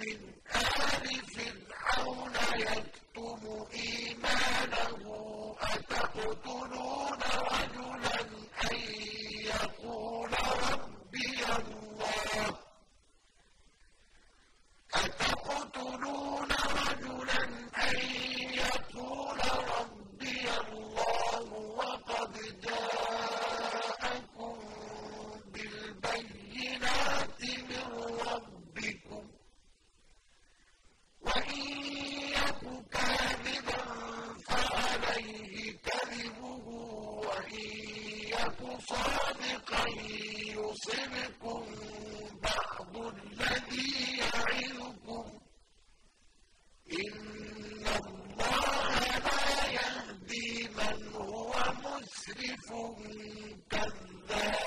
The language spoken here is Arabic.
من آل فرعون يكتم إيمانه أتقتلون رجلا أن يقول ربي الله؟ أتقتلون رجلا أن يقول ربي الله؟ وقد جاءكم بالبينات من يك صادقا يصبكم بعض الذي يعظكم. إن الله لا يهدي من هو مسرف كذاب.